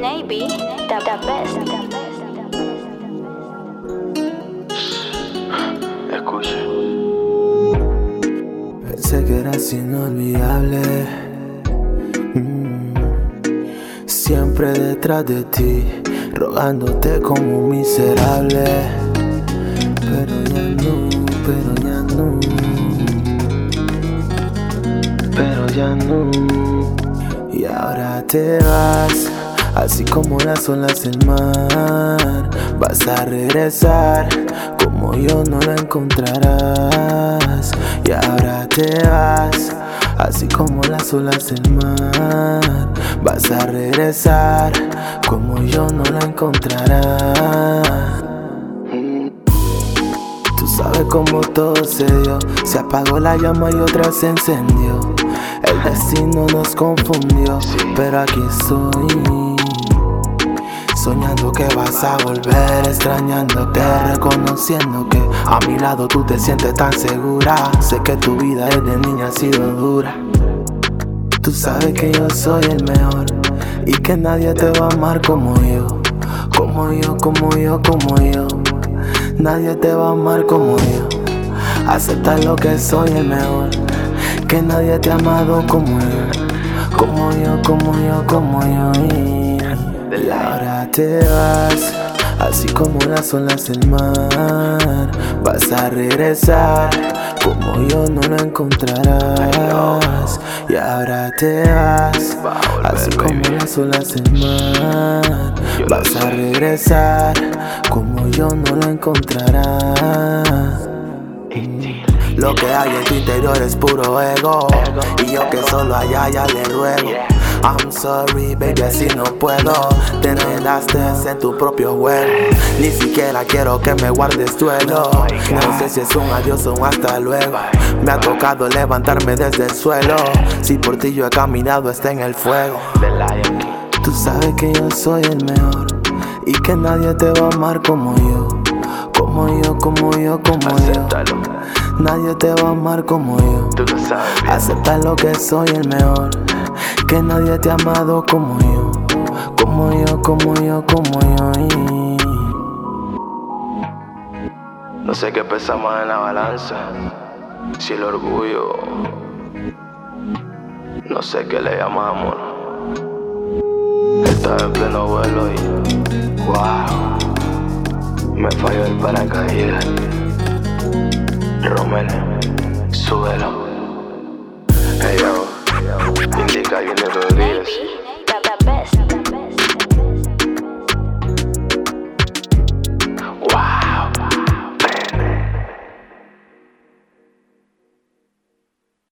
Navy, the, the best. Escuche. Pensé que eras inolvidable. Mm. Siempre detrás de ti, rogándote como un miserable. Pero ya no, pero ya no. Pero ya no. Y ahora te vas, así como las olas del mar. Vas a regresar, como yo no la encontrarás. Y ahora te vas, así como las olas del mar. Vas a regresar, como yo no la encontrarás. Tú sabes cómo todo se dio. Se apagó la llama y otra se encendió. El destino nos confundió, pero aquí estoy. Soñando que vas a volver, extrañándote, reconociendo que a mi lado tú te sientes tan segura. Sé que tu vida desde niña ha sido dura. Tú sabes que yo soy el mejor y que nadie te va a amar como yo, como yo, como yo, como yo. Nadie te va a amar como yo. Acepta lo que soy el mejor, que nadie te ha amado como yo, como yo, como yo, como yo. Ahora te vas, así como las olas del mar. Vas a regresar, como yo no lo encontrarás. Y ahora te vas, así como las olas del mar. Vas a regresar, como yo no lo encontrarás. Lo que hay en tu interior es puro ego. Y yo que solo allá ya le ruego. I'm sorry, baby, así no puedo. Te enredaste en tu propio juego. Ni siquiera quiero que me guardes duelo. No sé si es un adiós o un hasta luego. Me ha tocado levantarme desde el suelo. Si por ti yo he caminado, está en el fuego. Tú sabes que yo soy el mejor. Y que nadie te va a amar como yo. Como yo, como yo, como yo. Nadie te va a amar como yo. Acepta lo que soy el mejor. Que nadie te ha amado como yo. Como yo, como yo, como yo. No sé qué pesa más en la balanza. Si el orgullo. No sé qué le llamamos. Estaba en pleno vuelo y. ¡Wow! Me falló el paracaídas. Romel, súbelo. Maybe.